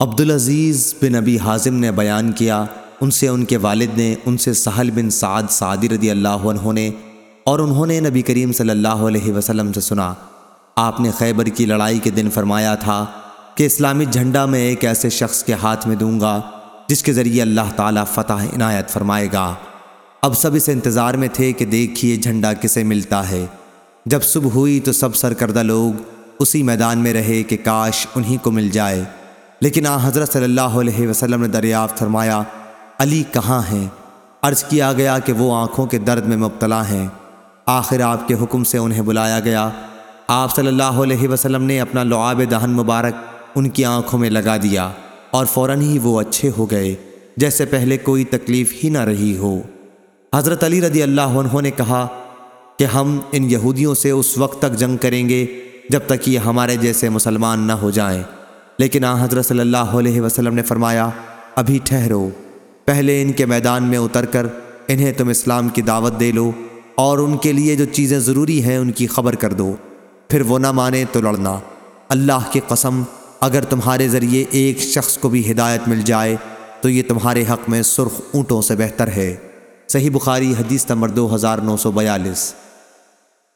عبدالعزیز بن ابی حازم نے بیان کیا، ان سے ان کے والد نے، ان سے سہل بن سعد سعدی رضی اللہ عنہ نے اور انہوں نے نبی کریم صلی اللہ علیہ وسلم سے سنا۔ آپ نے خیبر کی لڑائی کے دن فرمایا تھا کہ اسلامی جھنڈا میں ایک ایسے شخص کے ہاتھ میں دوں گا جس کے ذریعے اللہ تعالیٰ فتح عنایت فرمائے گا۔ اب سب اس انتظار میں تھے کہ دیکھیے جھنڈا کسے ملتا ہے۔ جب صبح ہوئی تو سب سرکردہ لوگ اسی میدان میں رہے کہ کاش انہی کو مل جائے۔ لیکن آ حضرت صلی اللہ علیہ وسلم نے دریافت فرمایا، علی کہاں ہیں؟ عرض کیا گیا کہ وہ آنکھوں کے درد میں مبتلا ہیں۔ آخر آپ کے حکم سے انہیں بلایا گیا۔ آپ صلی اللہ علیہ وسلم نے اپنا لعاب دہن مبارک ان کی آنکھوں میں لگا دیا اور فوراً ہی وہ اچھے ہو گئے، جیسے پہلے کوئی تکلیف ہی نہ رہی ہو۔ حضرت علی رضی اللہ عنہ نے کہا کہ ہم ان یہودیوں سے اس وقت تک جنگ کریں گے جب تک یہ ہمارے جیسے مسلمان نہ ہو جائیں۔ لیکن آ حضرت صلی اللہ علیہ وسلم نے فرمایا، ابھی ٹھہرو، پہلے ان کے میدان میں اتر کر انہیں تم اسلام کی دعوت دے لو اور ان کے لیے جو چیزیں ضروری ہیں ان کی خبر کر دو۔ پھر وہ نہ مانے تو لڑنا۔ اللہ کی قسم، اگر تمہارے ذریعے ایک شخص کو بھی ہدایت مل جائے، تو یہ تمہارے حق میں سرخ اونٹوں سے بہتر ہے۔ صحیح بخاری حدیث نمبر دو ہزار نو سو بیالیس۔